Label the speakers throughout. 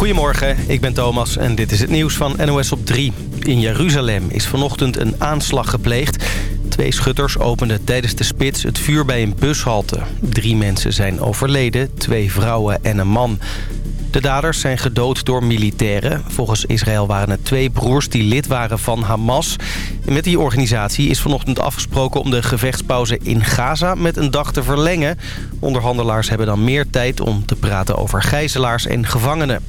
Speaker 1: Goedemorgen, ik ben Thomas en dit is het nieuws van NOS op 3. In Jeruzalem is vanochtend een aanslag gepleegd. Twee schutters openden tijdens de spits het vuur bij een bushalte. Drie mensen zijn overleden, twee vrouwen en een man. De daders zijn gedood door militairen. Volgens Israël waren het twee broers die lid waren van Hamas. Met die organisatie is vanochtend afgesproken om de gevechtspauze in Gaza met een dag te verlengen. Onderhandelaars hebben dan meer tijd om te praten over gijzelaars en gevangenen.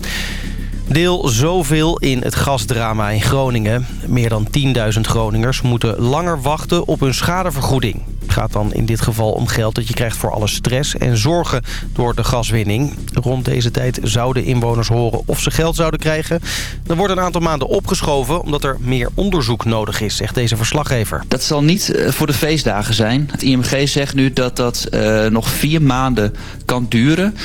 Speaker 1: Deel zoveel in het gasdrama in Groningen. Meer dan 10.000 Groningers moeten langer wachten op hun schadevergoeding. Het gaat dan in dit geval om geld dat je krijgt voor alle stress en zorgen door de gaswinning. Rond deze tijd zouden inwoners horen of ze geld zouden krijgen. Er wordt een aantal maanden opgeschoven omdat er meer onderzoek nodig is, zegt deze verslaggever.
Speaker 2: Dat zal niet eh, voor de feestdagen zijn. Het IMG zegt nu dat dat uh, nog vier maanden kan duren. Uh,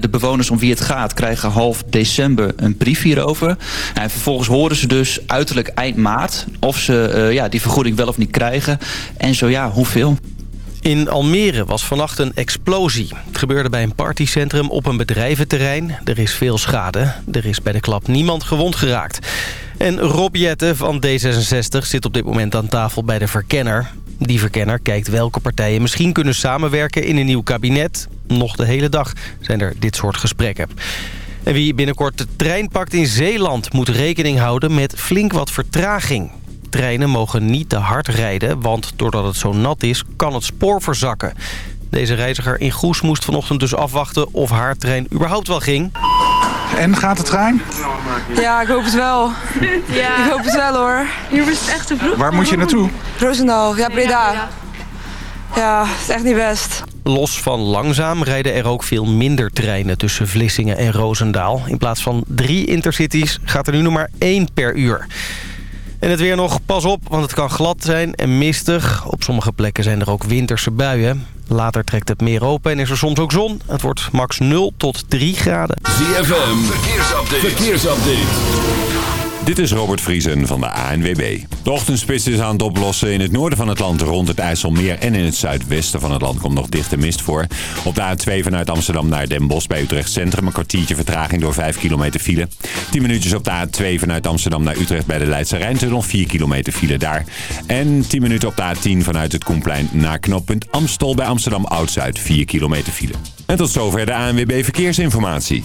Speaker 2: de bewoners om wie het gaat krijgen half december een brief hierover. En vervolgens horen ze dus uiterlijk eind maart of ze ja, die vergoeding wel of niet krijgen. En zo ja,
Speaker 1: in Almere was vannacht een explosie. Het gebeurde bij een partycentrum op een bedrijventerrein. Er is veel schade. Er is bij de klap niemand gewond geraakt. En Rob Jette van D66 zit op dit moment aan tafel bij de verkenner. Die verkenner kijkt welke partijen misschien kunnen samenwerken in een nieuw kabinet. Nog de hele dag zijn er dit soort gesprekken. En wie binnenkort de trein pakt in Zeeland moet rekening houden met flink wat vertraging. Treinen mogen niet te hard rijden, want doordat het zo nat is, kan het spoor verzakken. Deze reiziger in Goes moest vanochtend dus afwachten of haar trein überhaupt wel ging.
Speaker 3: En gaat de trein?
Speaker 4: Ja, ik hoop het wel. Ja. Ik hoop het wel hoor.
Speaker 5: Hier is het echt te vroeg.
Speaker 3: Waar moet je naartoe?
Speaker 4: Roosendaal, ja Breda. Ja, het is echt niet best.
Speaker 1: Los van langzaam rijden er ook veel minder treinen tussen Vlissingen en Roosendaal. In plaats van drie intercities gaat er nu nog maar één per uur. En het weer nog, pas op, want het kan glad zijn en mistig. Op sommige plekken zijn er ook winterse buien. Later trekt het meer open en is er soms ook zon. Het wordt max 0 tot 3 graden.
Speaker 6: ZFM, verkeersupdate. verkeersupdate. Dit is Robert Vriesen van de ANWB. De ochtendspits is aan het oplossen. In het noorden van het land rond het IJsselmeer en in het zuidwesten van het land komt nog dichte mist voor. Op de A2 vanuit Amsterdam naar Den Bosch bij Utrecht Centrum een kwartiertje vertraging door 5 kilometer file. 10 minuutjes op de A2 vanuit Amsterdam naar Utrecht bij de Leidse Rijntunnel 4 kilometer file daar. En 10 minuten op de A10 vanuit het Koenplein naar knooppunt Amstel bij Amsterdam Oud-Zuid 4 kilometer file. En tot zover de ANWB Verkeersinformatie.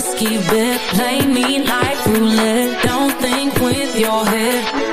Speaker 5: risky bet. Play me like roulette. Don't think with your head.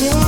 Speaker 5: Yeah.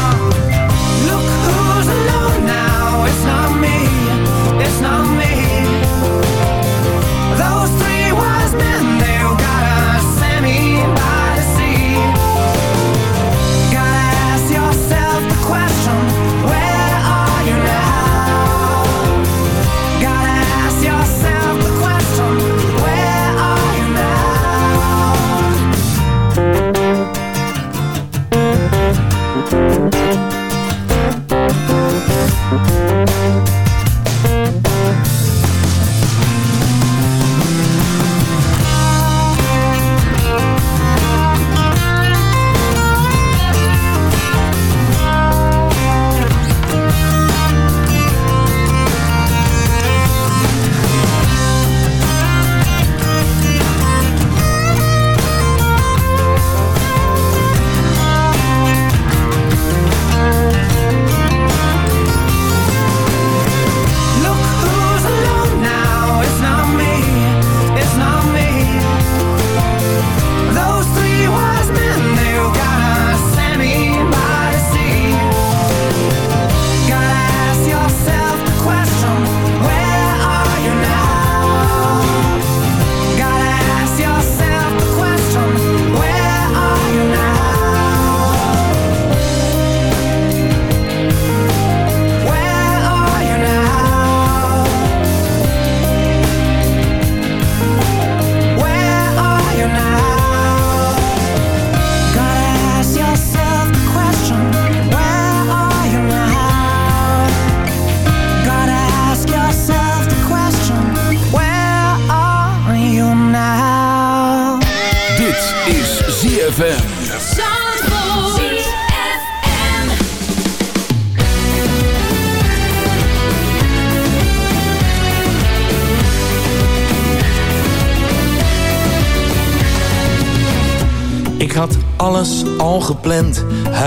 Speaker 7: been there.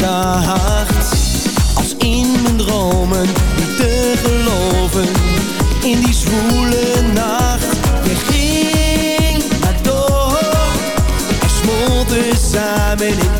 Speaker 8: zacht. Als in mijn dromen niet te geloven. In die zwoele nacht. Je ging maar door. We smolten samen in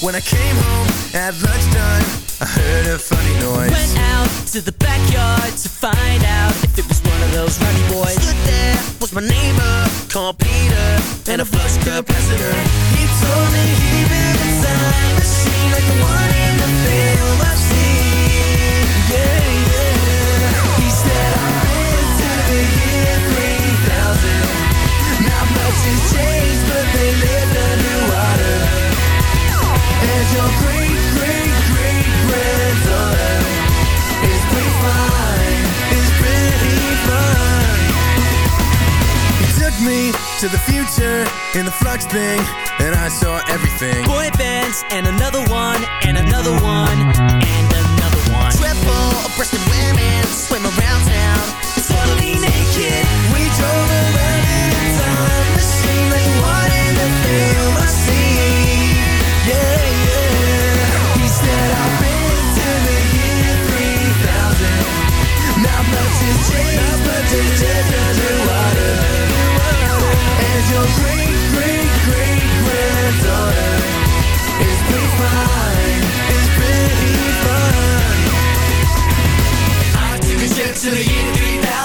Speaker 8: When I came home at lunchtime, I heard a funny noise.
Speaker 9: Went out to the backyard to find out if it was one of those rowdy boys.
Speaker 8: Stood there was my neighbor called Peter and a flush capacitor. He told me he built a time machine like the one to the future in the flux thing and I saw everything.
Speaker 9: Boy bands and another one and another one and another one.
Speaker 8: Triple breasted women swim around town. Totally naked. We drove around in a time machine like wanting to feel my scene yeah yeah. He said I've been to the year 3000 not much has changed. your great, great, great granddaughter is. I took a to the year 3000.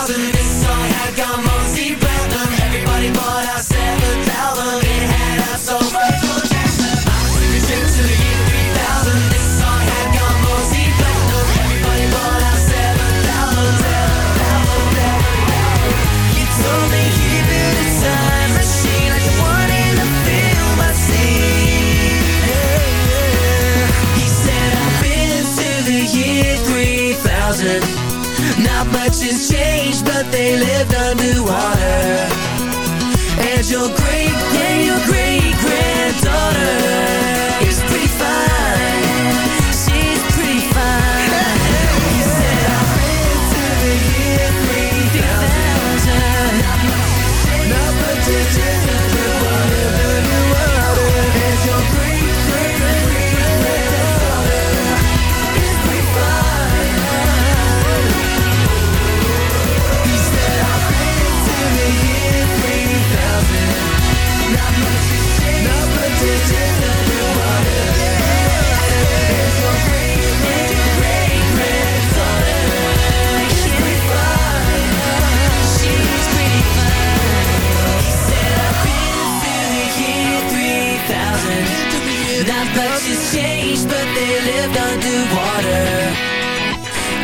Speaker 8: Not much has changed, but they lived underwater. And your great, great, great granddaughter lived underwater.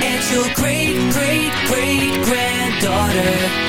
Speaker 8: And your great, great, great granddaughter.